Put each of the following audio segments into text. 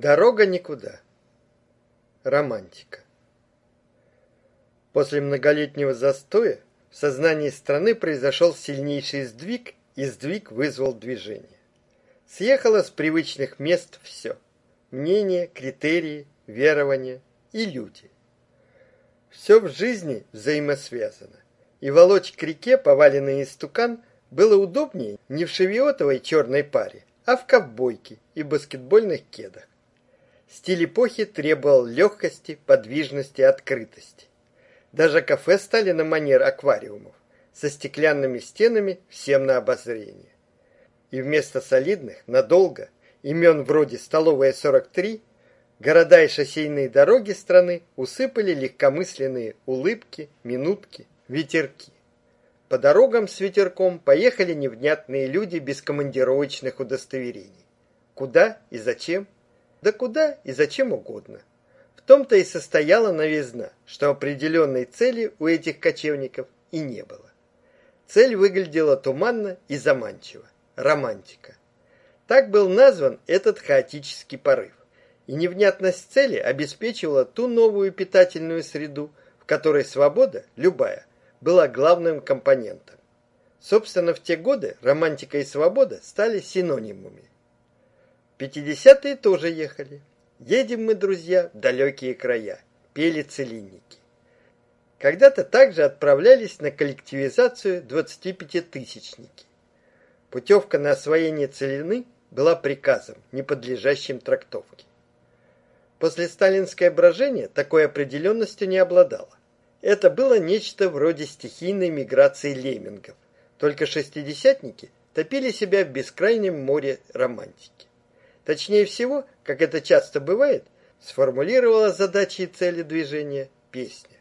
Дорога никуда. Романтика. После многолетнего застоя в сознании страны произошел сильнейший сдвиг, и сдвиг вызвал движение. Съехало с привычных мест все: мнения, критерии, верования и люди. Все в жизни взаимосвязано, и волочь к реке поваленный истукан было удобнее не в шевиотовой черной паре, а в ковбойке и баскетбольных кедах. Стиль эпохи требовал легкости, подвижности, открытости. Даже кафе стали на манер аквариумов, со стеклянными стенами всем на обозрение. И вместо солидных, надолго, имен вроде «Столовая 43» города и шоссейные дороги страны усыпали легкомысленные улыбки, минутки, ветерки. По дорогам с ветерком поехали невнятные люди без командировочных удостоверений. Куда и зачем – да куда и зачем угодно. В том-то и состояла новизна, что определенной цели у этих кочевников и не было. Цель выглядела туманно и заманчиво романтика. Так был назван этот хаотический порыв. И невнятность цели обеспечивала ту новую питательную среду, в которой свобода, любая, была главным компонентом. Собственно, в те годы романтика и свобода стали синонимами. Пятидесятые тоже ехали. Едем мы, друзья, в далекие края. Пели целинники. Когда-то также отправлялись на коллективизацию 25-тысячники. Путевка на освоение целины была приказом, не подлежащим трактовке. После сталинское брожение такой определенностью не обладало. Это было нечто вроде стихийной миграции леммингов. Только шестидесятники топили себя в бескрайнем море романтики. Точнее всего, как это часто бывает, сформулировала задачи и цели движения песня.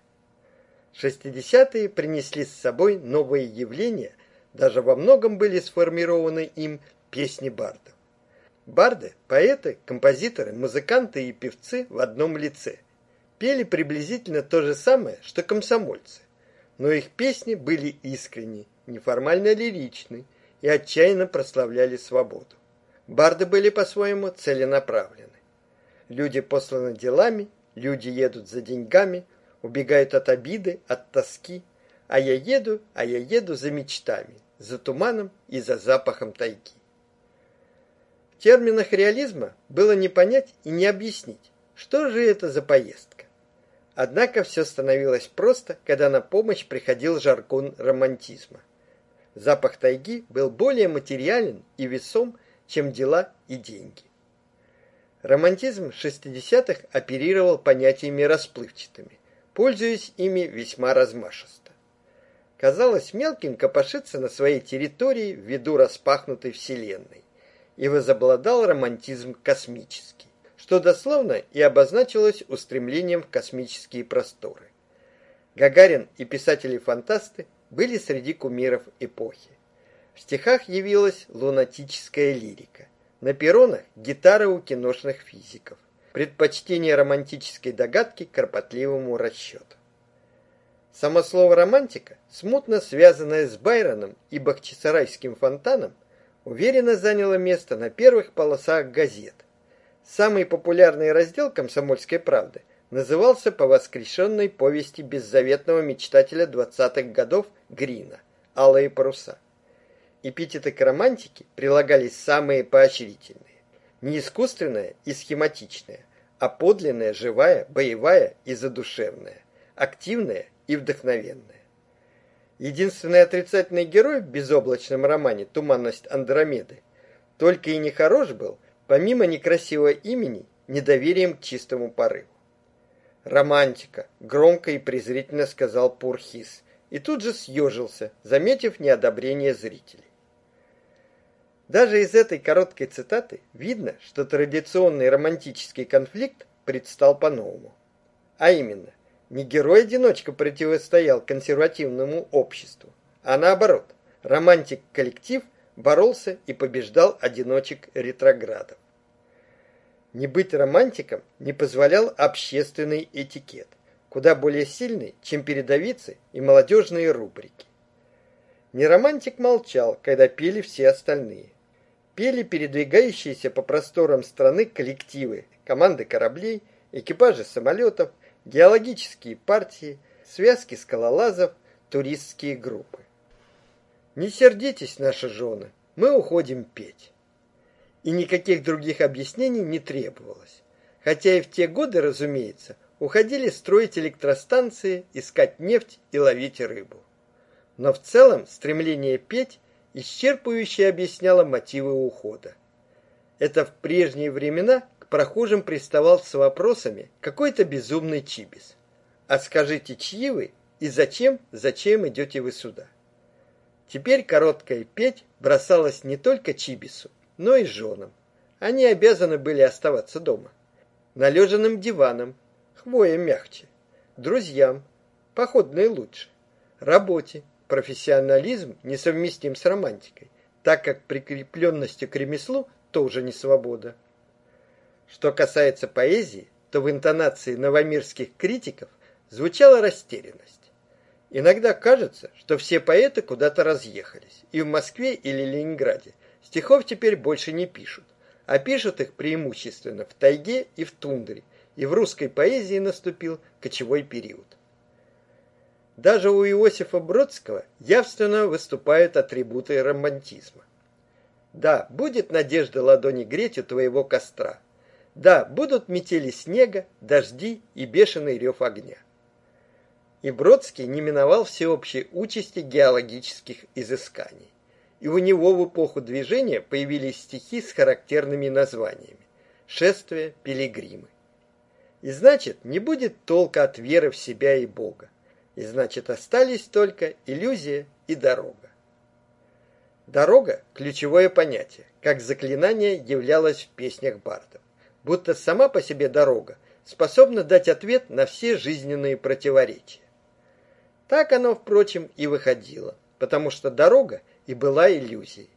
Шестидесятые принесли с собой новые явления, даже во многом были сформированы им песни бардов. Барды – поэты, композиторы, музыканты и певцы в одном лице. Пели приблизительно то же самое, что комсомольцы. Но их песни были искренни, неформально лиричны и отчаянно прославляли свободу. Барды были по-своему целенаправлены. Люди посланы делами, люди едут за деньгами, убегают от обиды, от тоски, а я еду, а я еду за мечтами, за туманом и за запахом тайги. В терминах реализма было не понять и не объяснить, что же это за поездка. Однако все становилось просто, когда на помощь приходил жаргон романтизма. Запах тайги был более материален и весом, чем дела и деньги. Романтизм 60-х оперировал понятиями расплывчатыми, пользуясь ими весьма размашисто. Казалось мелким копошиться на своей территории в виду распахнутой вселенной, и возобладал романтизм космический, что дословно и обозначилось устремлением в космические просторы. Гагарин и писатели-фантасты были среди кумиров эпохи. В стихах явилась лунатическая лирика. На перронах гитара у киношных физиков. Предпочтение романтической догадки кропотливому расчету. Само слово романтика, смутно связанное с Байроном и Бахчисарайским фонтаном, уверенно заняло место на первых полосах газет. Самый популярный раздел Комсомольской правды назывался по воскрешенной повести беззаветного мечтателя 20-х годов Грина Алые паруса. Эпитеты к романтике прилагались самые поощрительные. Не искусственная и схематичная, а подлинная, живая, боевая и задушевная, активная и вдохновенная. Единственный отрицательный герой в безоблачном романе «Туманность Андромеды» только и не хорош был, помимо некрасивого имени, недоверием к чистому порыву. «Романтика», — громко и презрительно сказал Пурхис, и тут же съежился, заметив неодобрение зрителей. Даже из этой короткой цитаты видно, что традиционный романтический конфликт предстал по-новому. А именно, не герой-одиночка противостоял консервативному обществу, а наоборот, романтик-коллектив боролся и побеждал одиночек-ретроградов. Не быть романтиком не позволял общественный этикет, куда более сильный, чем передовицы и молодежные рубрики. Неромантик молчал, когда пели все остальные. Пели передвигающиеся по просторам страны коллективы, команды кораблей, экипажи самолетов, геологические партии, связки скалолазов, туристские группы. Не сердитесь, наши жены, мы уходим петь. И никаких других объяснений не требовалось. Хотя и в те годы, разумеется, уходили строить электростанции, искать нефть и ловить рыбу. Но в целом стремление петь исчерпывающе объясняло мотивы ухода. Это в прежние времена к прохожим приставал с вопросами какой-то безумный чибис. А скажите, чьи вы и зачем, зачем идете вы сюда? Теперь короткая петь бросалась не только чибису, но и женам. Они обязаны были оставаться дома. Належенным диваном, хвоя мягче, друзьям, походные лучше, работе, профессионализм несовместим с романтикой, так как прикрепленностью к ремеслу тоже не свобода. Что касается поэзии, то в интонации новомирских критиков звучала растерянность. Иногда кажется, что все поэты куда-то разъехались, и в Москве или Ленинграде стихов теперь больше не пишут, а пишут их преимущественно в тайге и в тундре, и в русской поэзии наступил кочевой период. Даже у Иосифа Бродского явственно выступают атрибуты романтизма. Да, будет надежда ладони греть у твоего костра. Да, будут метели снега, дожди и бешеный рев огня. И Бродский не миновал всеобщей участи геологических изысканий. И у него в эпоху движения появились стихи с характерными названиями: Шествие, пилигримы. И значит, не будет толка от веры в себя и Бога. И значит, остались только иллюзия и дорога. Дорога ключевое понятие, как заклинание являлось в песнях бардов. Будто сама по себе дорога способна дать ответ на все жизненные противоречия. Так оно, впрочем, и выходило, потому что дорога и была иллюзией.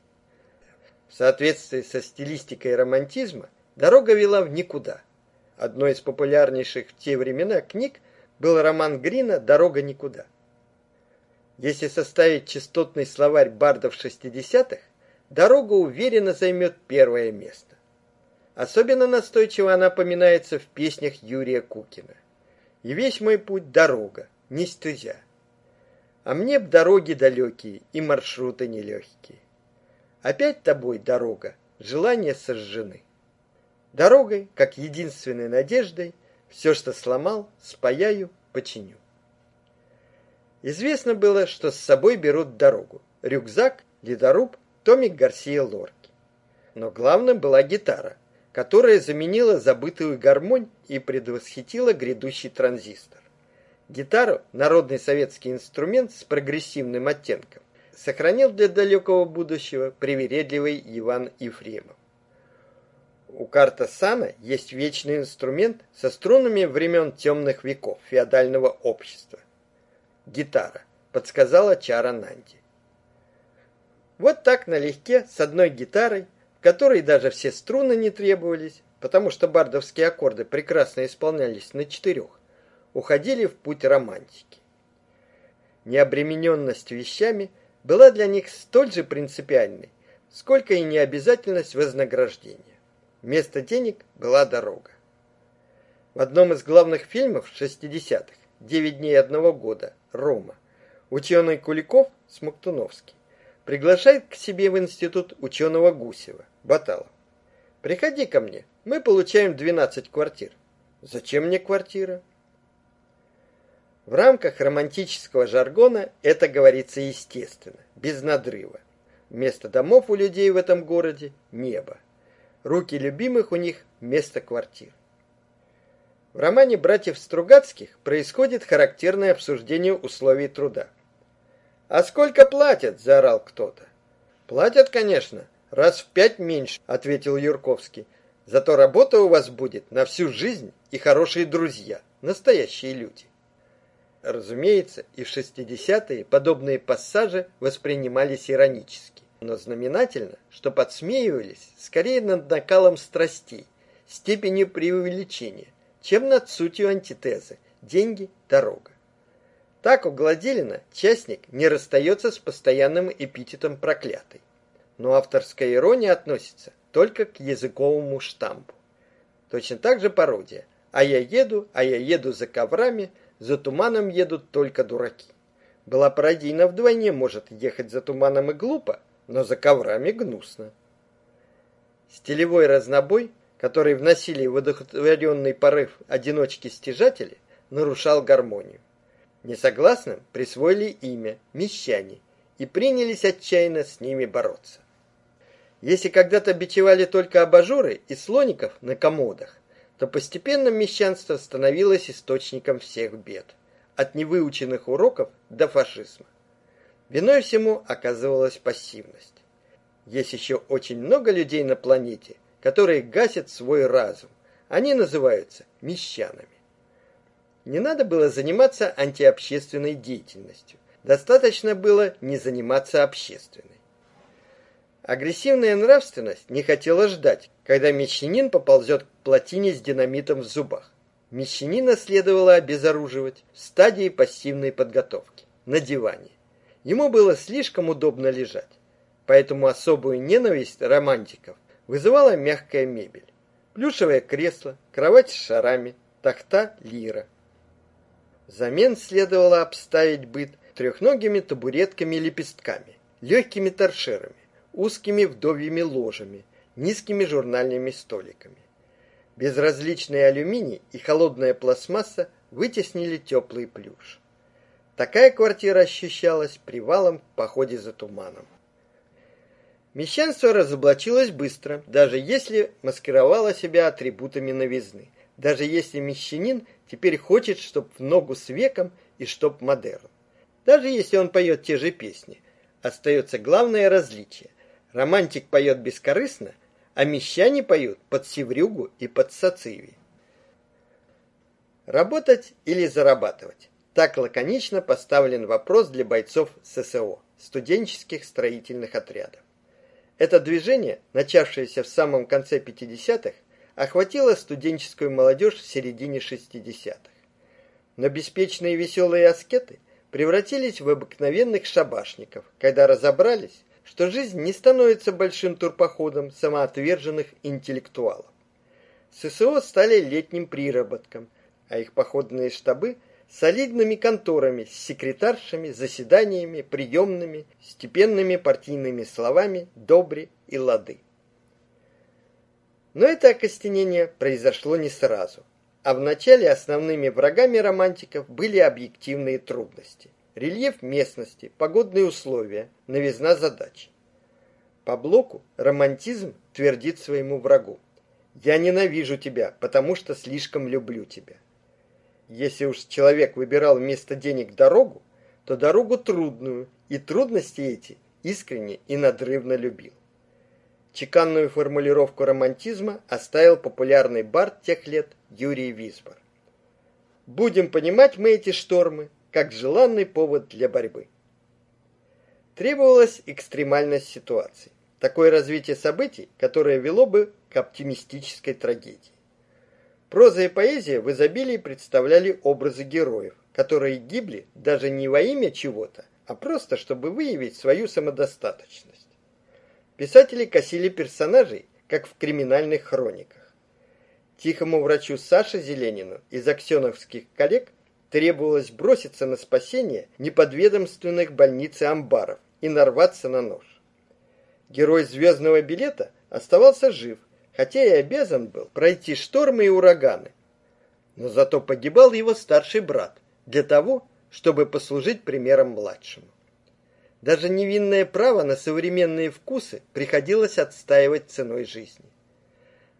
В соответствии со стилистикой романтизма, дорога вела в никуда. Одной из популярнейших в те времена книг был роман Грина Дорога никуда. Если составить частотный словарь бардов 60-х, дорога уверенно займет первое место. Особенно настойчиво она поминается в песнях Юрия Кукина. И весь мой путь дорога, не стезя. А мне б дороги далекие и маршруты нелегкие. Опять тобой дорога, желания сожжены. Дорогой, как единственной надеждой, все, что сломал, спаяю, починю. Известно было, что с собой берут дорогу: рюкзак, ледоруб, томик Гарсия Лорки. Но главным была гитара, которая заменила забытую гармонь и предвосхитила грядущий транзистор. Гитару, народный советский инструмент с прогрессивным оттенком, сохранил для далекого будущего привередливый Иван Ефремов. У Картасана есть вечный инструмент со струнами времен темных веков феодального общества. Гитара, подсказала Чара Нанди. Вот так налегке с одной гитарой, в которой даже все струны не требовались, потому что бардовские аккорды прекрасно исполнялись на четырех, уходили в путь романтики. Необремененность вещами была для них столь же принципиальной, сколько и необязательность вознаграждения. Вместо денег была дорога. В одном из главных фильмов 60-х «Девять дней одного года» Рома ученый Куликов Смоктуновский приглашает к себе в институт ученого Гусева Баталов. Приходи ко мне. Мы получаем 12 квартир. Зачем мне квартира? В рамках романтического жаргона это говорится естественно, без надрыва. Вместо домов у людей в этом городе небо. Руки любимых у них вместо квартир. В романе братьев Стругацких происходит характерное обсуждение условий труда. А сколько платят, заорал кто-то. Платят, конечно, раз в пять меньше, ответил Юрковский. Зато работа у вас будет на всю жизнь и хорошие друзья, настоящие люди. Разумеется, и в 60-е подобные пассажи воспринимались иронически, но знаменательно, что подсмеивались скорее над накалом страстей, степенью преувеличения, чем над сутью антитезы деньги, дорога. Так у Гладилина частник не расстается с постоянным эпитетом проклятый. но авторская ирония относится только к языковому штампу. Точно так же пародия. А я еду, а я еду за коврами, за туманом едут только дураки. Была пародийна вдвойне, может, ехать за туманом и глупо, но за коврами гнусно. Стилевой разнобой, который вносили в одухотворенный порыв одиночки-стяжатели, нарушал гармонию. Несогласным присвоили имя «мещане» и принялись отчаянно с ними бороться. Если когда-то бичевали только абажуры и слоников на комодах, то постепенно мещанство становилось источником всех бед, от невыученных уроков до фашизма. Виной всему оказывалась пассивность. Есть еще очень много людей на планете, которые гасят свой разум. Они называются мещанами. Не надо было заниматься антиобщественной деятельностью. Достаточно было не заниматься общественной. Агрессивная нравственность не хотела ждать, когда мещанин поползет к плотине с динамитом в зубах. Мещанина следовало обезоруживать в стадии пассивной подготовки, на диване. Ему было слишком удобно лежать, поэтому особую ненависть романтиков вызывала мягкая мебель. Плюшевое кресло, кровать с шарами, тахта, лира. Взамен следовало обставить быт трехногими табуретками-лепестками, легкими торшерами, узкими вдовьими ложами, низкими журнальными столиками. Безразличный алюминий и холодная пластмасса вытеснили теплый плюш. Такая квартира ощущалась привалом в походе за туманом. Мещанство разоблачилось быстро, даже если маскировало себя атрибутами новизны. Даже если мещанин теперь хочет, чтоб в ногу с веком и чтоб модерн. Даже если он поет те же песни, остается главное различие. Романтик поет бескорыстно, а мещане поют под севрюгу и под сациви. Работать или зарабатывать? Так лаконично поставлен вопрос для бойцов ССО, студенческих строительных отрядов. Это движение, начавшееся в самом конце 50-х, охватило студенческую молодежь в середине 60-х. Но беспечные веселые аскеты превратились в обыкновенных шабашников, когда разобрались, что жизнь не становится большим турпоходом самоотверженных интеллектуалов. ССО стали летним приработком, а их походные штабы солидными конторами с секретаршами, заседаниями, приемными, степенными партийными словами «добре» и «лады». Но это окостенение произошло не сразу, а вначале основными врагами романтиков были объективные трудности рельеф местности, погодные условия, новизна задач. По блоку романтизм твердит своему врагу: "Я ненавижу тебя, потому что слишком люблю тебя". Если уж человек выбирал вместо денег дорогу, то дорогу трудную, и трудности эти искренне и надрывно любил. Чеканную формулировку романтизма оставил популярный бард тех лет Юрий Висбор. Будем понимать мы эти штормы, как желанный повод для борьбы. Требовалась экстремальность ситуации, такое развитие событий, которое вело бы к оптимистической трагедии. Проза и поэзия в изобилии представляли образы героев, которые гибли даже не во имя чего-то, а просто чтобы выявить свою самодостаточность. Писатели косили персонажей, как в криминальных хрониках. Тихому врачу Саше Зеленину из аксеновских коллег требовалось броситься на спасение неподведомственных больниц и амбаров и нарваться на нож. Герой звездного билета оставался жив, хотя и обязан был пройти штормы и ураганы. Но зато погибал его старший брат для того, чтобы послужить примером младшему. Даже невинное право на современные вкусы приходилось отстаивать ценой жизни.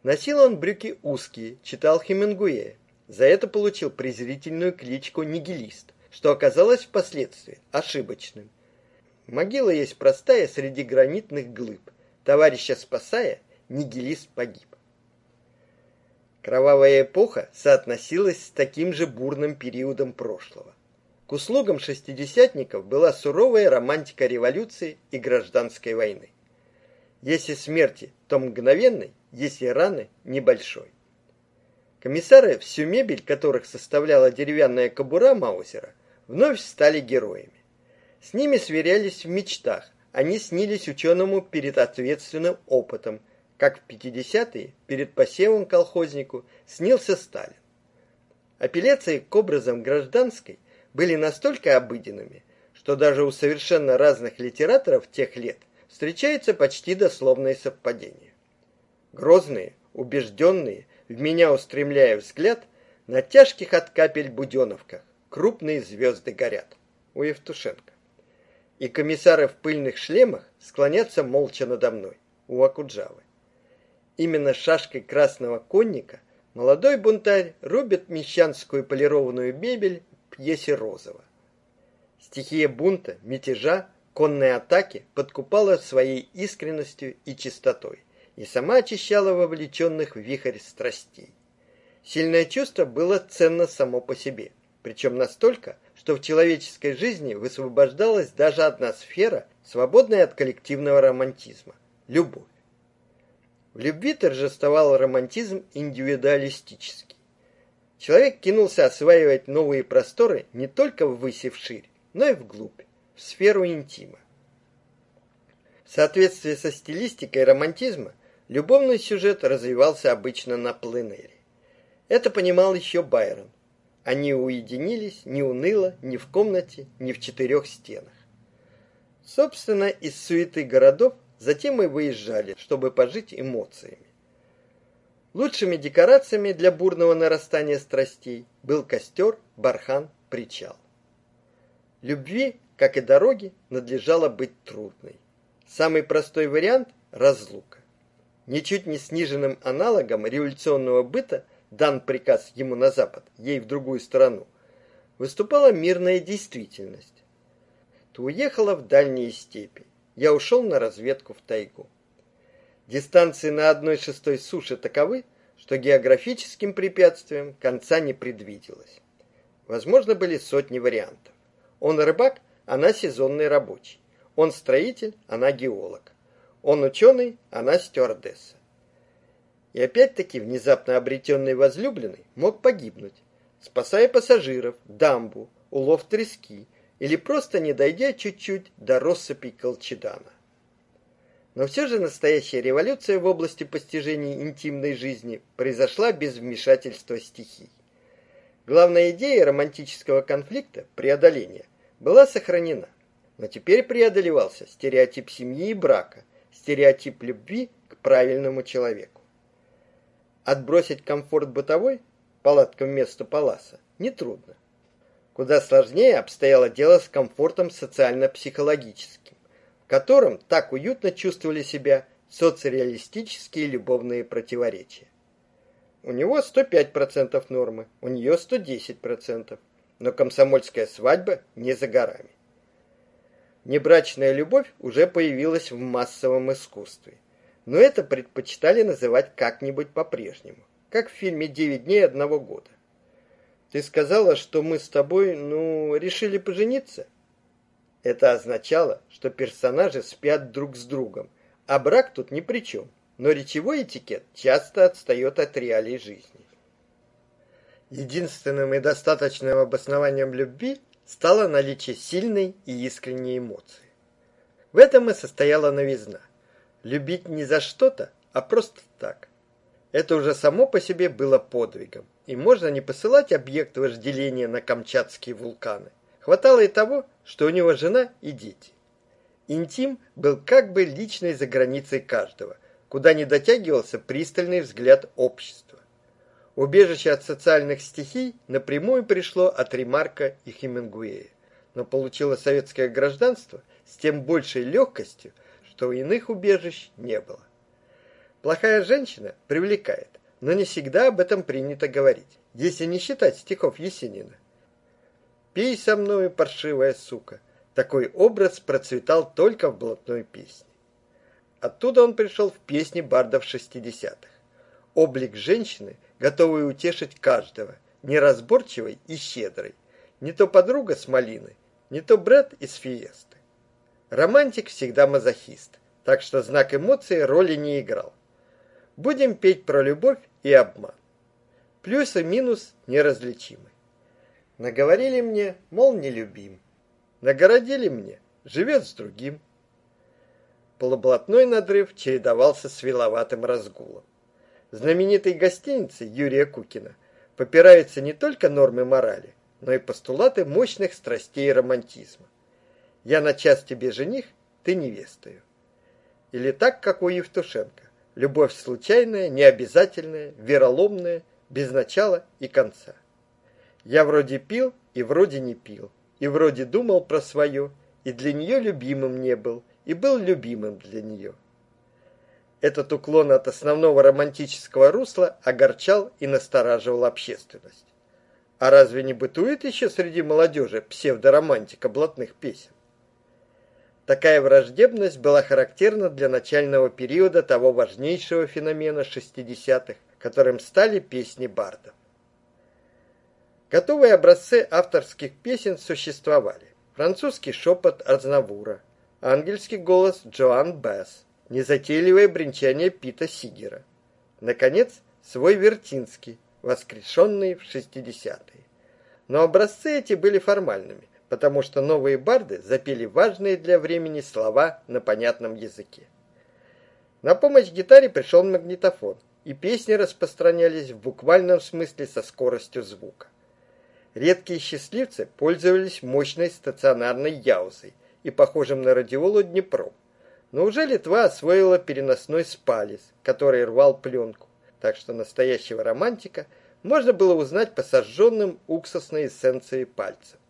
Носил он брюки узкие, читал Хемингуэя, за это получил презрительную кличку нигилист, что оказалось впоследствии ошибочным. Могила есть простая среди гранитных глыб. Товарища спасая, нигилист погиб. Кровавая эпоха соотносилась с таким же бурным периодом прошлого. К услугам шестидесятников была суровая романтика революции и гражданской войны. Если смерти, то мгновенной, если раны небольшой. Комиссары, всю мебель которых составляла деревянная кобура Маузера, вновь стали героями. С ними сверялись в мечтах, они снились ученому перед ответственным опытом, как в 50-е перед посевом колхознику снился Сталин. Апелляции к образам гражданской были настолько обыденными, что даже у совершенно разных литераторов тех лет встречаются почти дословные совпадения. Грозные, убежденные, в меня устремляя взгляд, на тяжких от капель буденовках крупные звезды горят. У Евтушенко. И комиссары в пыльных шлемах склонятся молча надо мной. У Акуджавы. Именно шашкой красного конника молодой бунтарь рубит мещанскую полированную мебель в пьесе Розова. Стихия бунта, мятежа, конной атаки подкупала своей искренностью и чистотой и сама очищала вовлеченных в вихрь страстей. Сильное чувство было ценно само по себе, причем настолько, что в человеческой жизни высвобождалась даже одна сфера, свободная от коллективного романтизма любовь. В любви торжествовал романтизм индивидуалистический. Человек кинулся осваивать новые просторы не только ввысь и вширь, но и вглубь, в сферу интима. В соответствии со стилистикой романтизма, любовный сюжет развивался обычно на пленэре. Это понимал еще Байрон. Они уединились не уныло, ни в комнате, ни в четырех стенах. Собственно, из суеты городов затем мы выезжали, чтобы пожить эмоциями. Лучшими декорациями для бурного нарастания страстей был костер, бархан, причал. Любви, как и дороги, надлежало быть трудной. Самый простой вариант – разлука. Ничуть не сниженным аналогом революционного быта дан приказ ему на запад, ей в другую сторону, выступала мирная действительность. Ты уехала в дальние степи, я ушел на разведку в тайгу. Дистанции на одной шестой суше таковы, что географическим препятствиям конца не предвиделось. Возможно, были сотни вариантов. Он рыбак, она сезонный рабочий. Он строитель, она геолог. Он ученый, она стюардесса. И опять-таки внезапно обретенный возлюбленный мог погибнуть, спасая пассажиров, дамбу, улов трески или просто не дойдя чуть-чуть до россыпи колчедана. Но все же настоящая революция в области постижения интимной жизни произошла без вмешательства стихий. Главная идея романтического конфликта преодоления была сохранена, но теперь преодолевался стереотип семьи и брака, стереотип любви к правильному человеку. Отбросить комфорт бытовой, палатка вместо паласа, нетрудно. Куда сложнее обстояло дело с комфортом социально-психологическим, в котором так уютно чувствовали себя соцреалистические любовные противоречия. У него 105% нормы, у нее 110% но комсомольская свадьба не за горами. Небрачная любовь уже появилась в массовом искусстве, но это предпочитали называть как-нибудь по-прежнему, как в фильме «Девять дней одного года». Ты сказала, что мы с тобой, ну, решили пожениться? Это означало, что персонажи спят друг с другом, а брак тут ни при чем, но речевой этикет часто отстает от реалий жизни. Единственным и достаточным обоснованием любви стало наличие сильной и искренней эмоции. В этом и состояла новизна. Любить не за что-то, а просто так. Это уже само по себе было подвигом, и можно не посылать объект вожделения на камчатские вулканы. Хватало и того, что у него жена и дети. Интим был как бы личной за границей каждого, куда не дотягивался пристальный взгляд общества. Убежище от социальных стихий напрямую пришло от Ремарка и Хемингуэя, но получило советское гражданство с тем большей легкостью, что иных убежищ не было. Плохая женщина привлекает, но не всегда об этом принято говорить, если не считать стихов Есенина. «Пей со мною, паршивая сука». Такой образ процветал только в блатной песне. Оттуда он пришел в песни бардов 60-х. Облик женщины – готовый утешить каждого, неразборчивой и щедрой. Не то подруга с малины, не то брат из фиесты. Романтик всегда мазохист, так что знак эмоции роли не играл. Будем петь про любовь и обман. Плюс и минус неразличимы. Наговорили мне, мол, не любим. Нагородили мне, живет с другим. полублатной надрыв чередовался с виловатым разгулом. Знаменитой гостинице Юрия Кукина попираются не только нормы морали, но и постулаты мощных страстей романтизма. «Я на час тебе жених, ты невестою». Или так, как у Евтушенко. Любовь случайная, необязательная, вероломная, без начала и конца. Я вроде пил и вроде не пил, и вроде думал про свое, и для нее любимым не был, и был любимым для нее. Этот уклон от основного романтического русла огорчал и настораживал общественность. А разве не бытует еще среди молодежи псевдоромантика блатных песен? Такая враждебность была характерна для начального периода того важнейшего феномена 60-х, которым стали песни бардов. Готовые образцы авторских песен существовали. Французский шепот Азнавура, ангельский голос Джоан Бэс, незатейливое бренчание Пита Сигера. Наконец, свой Вертинский, воскрешенный в 60-е. Но образцы эти были формальными, потому что новые барды запели важные для времени слова на понятном языке. На помощь гитаре пришел магнитофон, и песни распространялись в буквальном смысле со скоростью звука. Редкие счастливцы пользовались мощной стационарной яузой и похожим на радиолу Днепром. Но уже Литва освоила переносной спалис, который рвал пленку, так что настоящего романтика можно было узнать по сожженным уксусной эссенцией пальцев.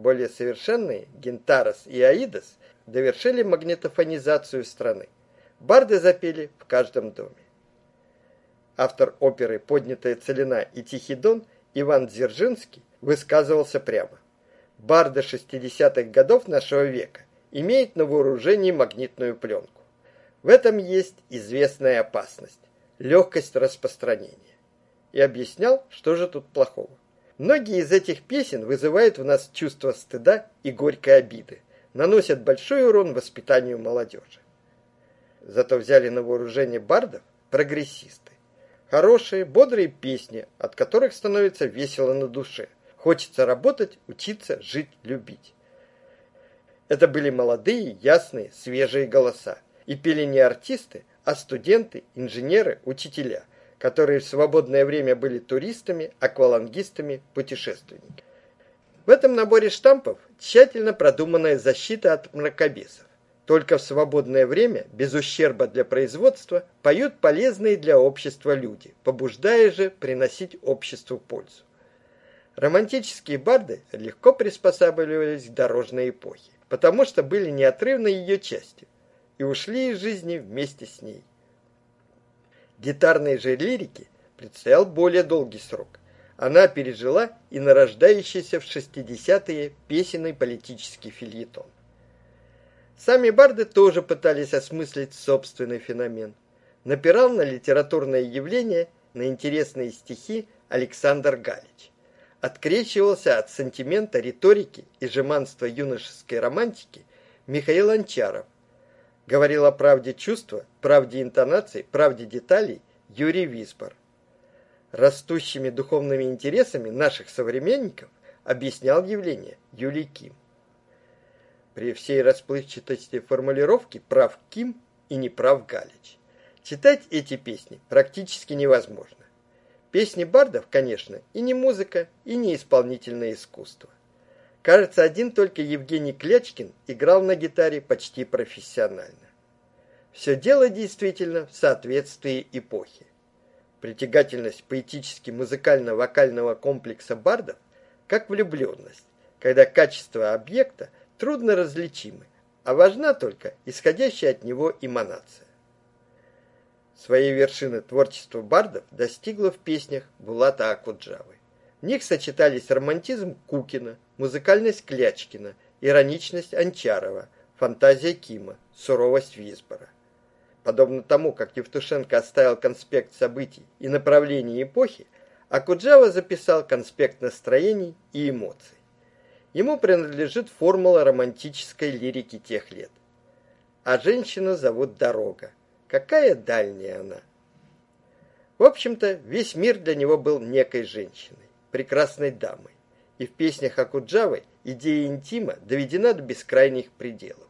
Более совершенные Гентарос и Аидос довершили магнитофонизацию страны. Барды запели в каждом доме. Автор оперы «Поднятая целина» и «Тихий дон» Иван Дзержинский высказывался прямо. Барды 60-х годов нашего века имеют на вооружении магнитную пленку. В этом есть известная опасность – легкость распространения. И объяснял, что же тут плохого. Многие из этих песен вызывают в нас чувство стыда и горькой обиды, наносят большой урон воспитанию молодежи. Зато взяли на вооружение бардов прогрессисты. Хорошие, бодрые песни, от которых становится весело на душе. Хочется работать, учиться, жить, любить. Это были молодые, ясные, свежие голоса. И пели не артисты, а студенты, инженеры, учителя, которые в свободное время были туристами, аквалангистами, путешественниками. В этом наборе штампов тщательно продуманная защита от мракобесов только в свободное время, без ущерба для производства, поют полезные для общества люди, побуждая же приносить обществу пользу. Романтические барды легко приспосабливались к дорожной эпохе, потому что были неотрывной ее частью и ушли из жизни вместе с ней. Гитарной же лирике предстоял более долгий срок. Она пережила и нарождающийся в 60-е песенный политический фильетон. Сами барды тоже пытались осмыслить собственный феномен. Напирал на литературное явление, на интересные стихи Александр Галич. Открещивался от сантимента, риторики и жеманства юношеской романтики Михаил Анчаров. Говорил о правде чувства, правде интонаций, правде деталей Юрий Висбор. Растущими духовными интересами наших современников объяснял явление Юлий Ким. При всей расплывчатости формулировки прав Ким и не прав Галич. Читать эти песни практически невозможно. Песни бардов, конечно, и не музыка, и не исполнительное искусство. Кажется, один только Евгений Клячкин играл на гитаре почти профессионально. Все дело действительно в соответствии эпохи. Притягательность поэтически-музыкально-вокального комплекса бардов как влюбленность, когда качество объекта трудно различимы, а важна только исходящая от него эманация. Своей вершины творчество бардов достигло в песнях Булата Акуджавы. В них сочетались романтизм Кукина, музыкальность Клячкина, ироничность Анчарова, фантазия Кима, суровость Висбора. Подобно тому, как Евтушенко оставил конспект событий и направлений эпохи, Акуджава записал конспект настроений и эмоций. Ему принадлежит формула романтической лирики тех лет. А женщину зовут Дорога. Какая дальняя она? В общем-то, весь мир для него был некой женщиной, прекрасной дамой. И в песнях Акуджавы идея интима доведена до бескрайних пределов.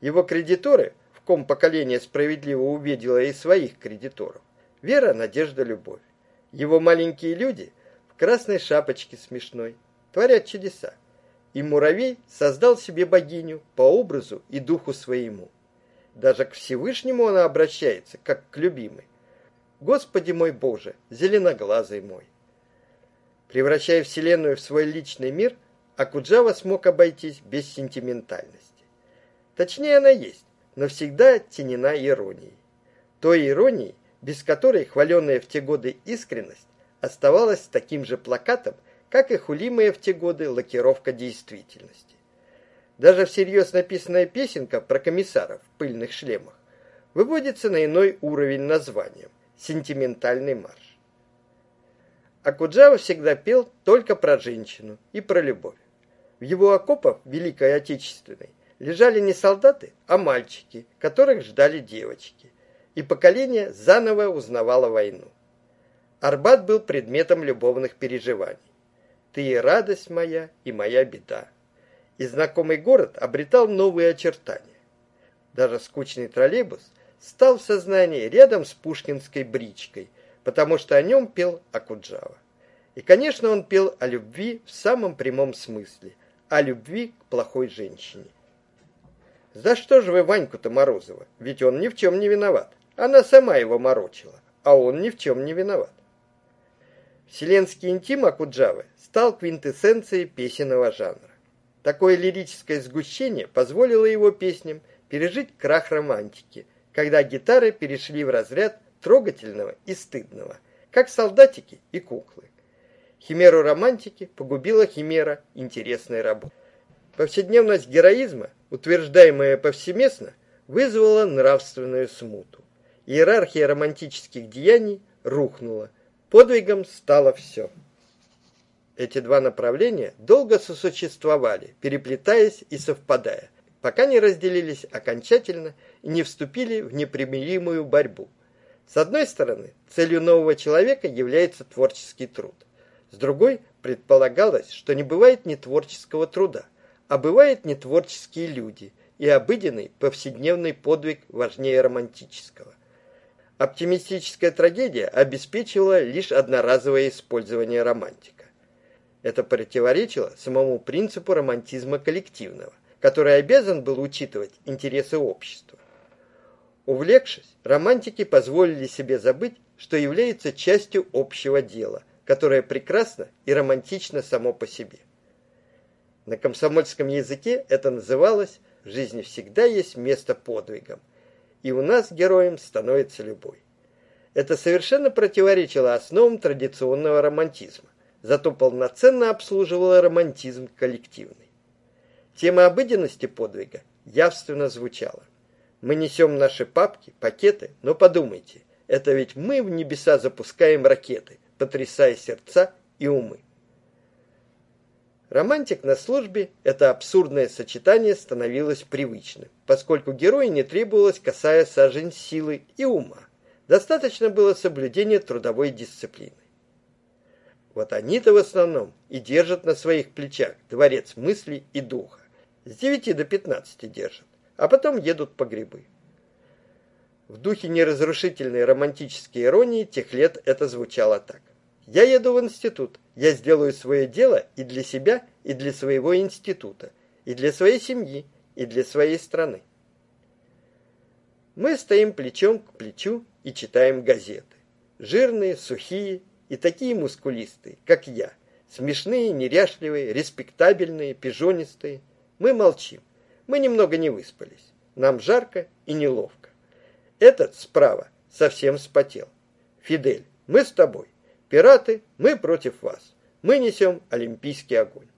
Его кредиторы в ком поколение справедливо увидело и своих кредиторов. Вера, надежда, любовь. Его маленькие люди в красной шапочке смешной творят чудеса. И муравей создал себе богиню по образу и духу своему. Даже к Всевышнему она обращается, как к любимой. Господи мой Боже, зеленоглазый мой. Превращая Вселенную в свой личный мир, Акуджава смог обойтись без сентиментальности. Точнее, она есть, но всегда тенена иронией. Той иронией, без которой хваленная в те годы искренность оставалась таким же плакатом, как и хулимая в те годы лакировка действительности. Даже всерьез написанная песенка про комиссаров в пыльных шлемах выводится на иной уровень названием – «Сентиментальный марш». Акуджава всегда пел только про женщину и про любовь. В его окопах Великой Отечественной лежали не солдаты, а мальчики, которых ждали девочки. И поколение заново узнавало войну. Арбат был предметом любовных переживаний. Ты и радость моя, и моя беда и знакомый город обретал новые очертания. Даже скучный троллейбус стал в сознании рядом с пушкинской бричкой, потому что о нем пел Акуджава. И, конечно, он пел о любви в самом прямом смысле, о любви к плохой женщине. За что же вы Ваньку-то Морозова? Ведь он ни в чем не виноват. Она сама его морочила, а он ни в чем не виноват. Вселенский интим Акуджавы стал квинтэссенцией песенного жанра. Такое лирическое сгущение позволило его песням пережить крах романтики, когда гитары перешли в разряд трогательного и стыдного, как солдатики и куклы. Химеру романтики погубила химера интересной работы. Повседневность героизма, утверждаемая повсеместно, вызвала нравственную смуту. Иерархия романтических деяний рухнула. Подвигом стало все. Эти два направления долго сосуществовали, переплетаясь и совпадая, пока не разделились окончательно и не вступили в непримиримую борьбу. С одной стороны, целью нового человека является творческий труд. С другой, предполагалось, что не бывает нетворческого труда, а бывают нетворческие люди, и обыденный повседневный подвиг важнее романтического. Оптимистическая трагедия обеспечивала лишь одноразовое использование романтика. Это противоречило самому принципу романтизма коллективного, который обязан был учитывать интересы общества. Увлекшись, романтики позволили себе забыть, что является частью общего дела, которое прекрасно и романтично само по себе. На комсомольском языке это называлось «в жизни всегда есть место подвигам», и у нас героем становится любой. Это совершенно противоречило основам традиционного романтизма зато полноценно обслуживала романтизм коллективный. Тема обыденности подвига явственно звучала. Мы несем наши папки, пакеты, но подумайте, это ведь мы в небеса запускаем ракеты, потрясая сердца и умы. Романтик на службе это абсурдное сочетание становилось привычным, поскольку герою не требовалось касая сажень силы и ума. Достаточно было соблюдения трудовой дисциплины. Вот они-то в основном и держат на своих плечах дворец мысли и духа. С 9 до 15 держат, а потом едут по грибы. В духе неразрушительной романтической иронии тех лет это звучало так. Я еду в институт, я сделаю свое дело и для себя, и для своего института, и для своей семьи, и для своей страны. Мы стоим плечом к плечу и читаем газеты. Жирные, сухие и такие мускулистые, как я, смешные, неряшливые, респектабельные, пижонистые. Мы молчим. Мы немного не выспались. Нам жарко и неловко. Этот справа совсем спотел. Фидель, мы с тобой. Пираты, мы против вас. Мы несем олимпийский огонь.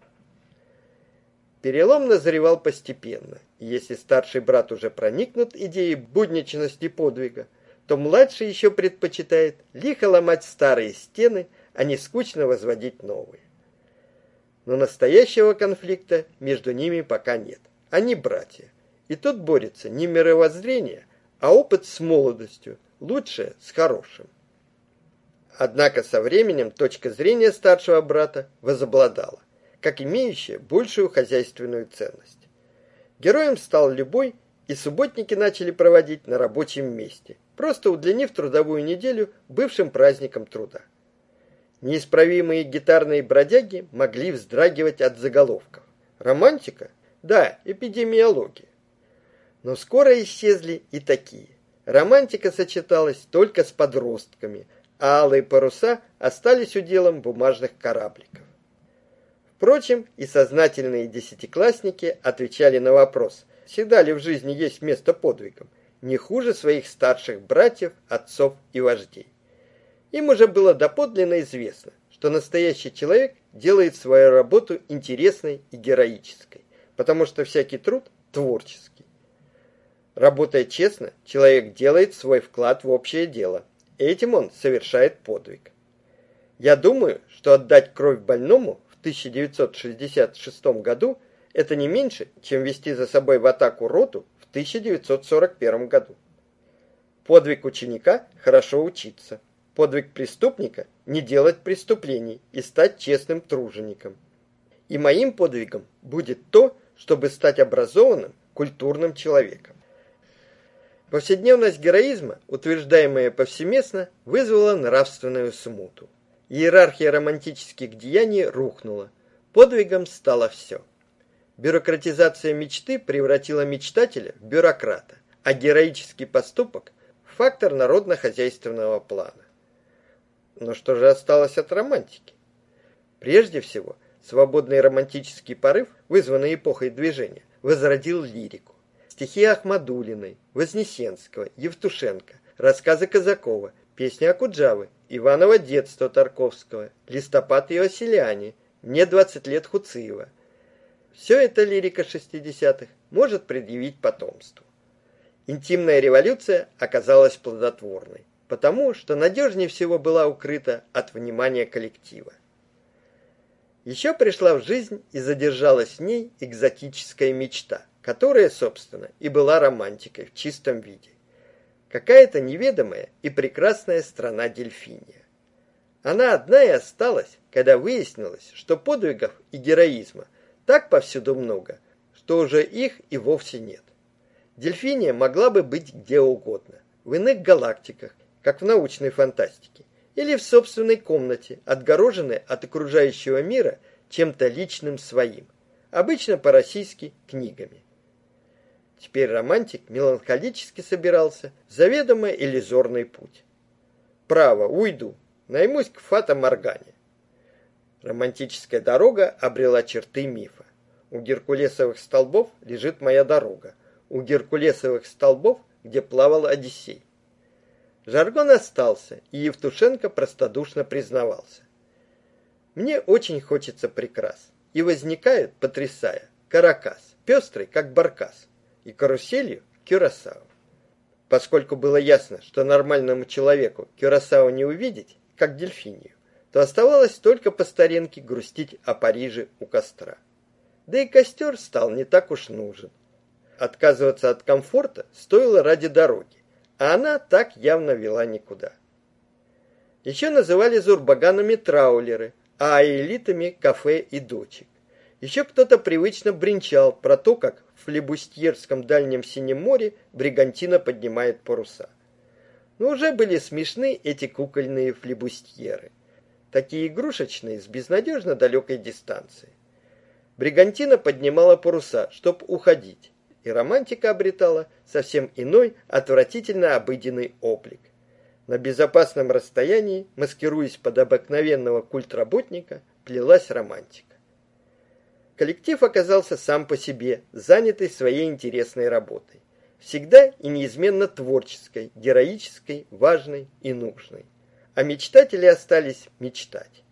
Перелом назревал постепенно, если старший брат уже проникнут идеей будничности подвига, то младший еще предпочитает лихо ломать старые стены, а не скучно возводить новые. Но настоящего конфликта между ними пока нет. Они братья. И тут борется не мировоззрение, а опыт с молодостью, лучшее с хорошим. Однако со временем точка зрения старшего брата возобладала, как имеющая большую хозяйственную ценность. Героем стал любой, и субботники начали проводить на рабочем месте, просто удлинив трудовую неделю бывшим праздником труда. Неисправимые гитарные бродяги могли вздрагивать от заголовков. Романтика? Да, эпидемиология. Но скоро исчезли и такие. Романтика сочеталась только с подростками, а алые паруса остались уделом бумажных корабликов. Впрочем, и сознательные десятиклассники отвечали на вопрос, всегда ли в жизни есть место подвигам, не хуже своих старших братьев, отцов и вождей. Им уже было доподлинно известно, что настоящий человек делает свою работу интересной и героической, потому что всякий труд творческий. Работая честно, человек делает свой вклад в общее дело. Этим он совершает подвиг. Я думаю, что отдать кровь больному 1966 году это не меньше, чем вести за собой в атаку роту в 1941 году. Подвиг ученика – хорошо учиться. Подвиг преступника – не делать преступлений и стать честным тружеником. И моим подвигом будет то, чтобы стать образованным, культурным человеком. Повседневность героизма, утверждаемая повсеместно, вызвала нравственную смуту. Иерархия романтических деяний рухнула. Подвигом стало все. Бюрократизация мечты превратила мечтателя в бюрократа, а героический поступок фактор народно-хозяйственного плана. Но что же осталось от романтики? Прежде всего, свободный романтический порыв, вызванный эпохой движения, возродил лирику. Стихи Ахмадулиной, Вознесенского, Евтушенко, рассказы Казакова, песни Акуджавы, Иваново детство Тарковского, Листопад и Василиане, Мне 20 лет Хуциева. Все это лирика 60-х может предъявить потомству. Интимная революция оказалась плодотворной, потому что надежнее всего была укрыта от внимания коллектива. Еще пришла в жизнь и задержалась в ней экзотическая мечта, которая, собственно, и была романтикой в чистом виде какая-то неведомая и прекрасная страна Дельфиния. Она одна и осталась, когда выяснилось, что подвигов и героизма так повсюду много, что уже их и вовсе нет. Дельфиния могла бы быть где угодно, в иных галактиках, как в научной фантастике, или в собственной комнате, отгороженной от окружающего мира чем-то личным своим, обычно по-российски книгами. Теперь романтик меланхолически собирался в заведомо иллюзорный путь. Право, уйду, наймусь к Фата Моргане. Романтическая дорога обрела черты мифа. У геркулесовых столбов лежит моя дорога. У геркулесовых столбов, где плавал Одиссей. Жаргон остался, и Евтушенко простодушно признавался. Мне очень хочется прекрас. И возникает, потрясая, каракас, пестрый, как баркас и каруселью Кюрасао. Поскольку было ясно, что нормальному человеку Кюрасао не увидеть, как дельфинию, то оставалось только по старинке грустить о Париже у костра. Да и костер стал не так уж нужен. Отказываться от комфорта стоило ради дороги, а она так явно вела никуда. Еще называли зурбаганами траулеры, а элитами кафе и дочек. Еще кто-то привычно бренчал про то, как в флебустьерском дальнем синем море бригантина поднимает паруса. Но уже были смешны эти кукольные флебустьеры. Такие игрушечные, с безнадежно далекой дистанции. Бригантина поднимала паруса, чтоб уходить, и романтика обретала совсем иной, отвратительно обыденный облик. На безопасном расстоянии, маскируясь под обыкновенного культработника, плелась романтика. Коллектив оказался сам по себе, занятый своей интересной работой. Всегда и неизменно творческой, героической, важной и нужной. А мечтатели остались мечтать.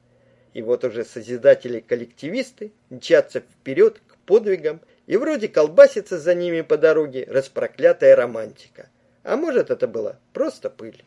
И вот уже созидатели-коллективисты мчатся вперед к подвигам, и вроде колбасится за ними по дороге распроклятая романтика. А может, это была просто пыль.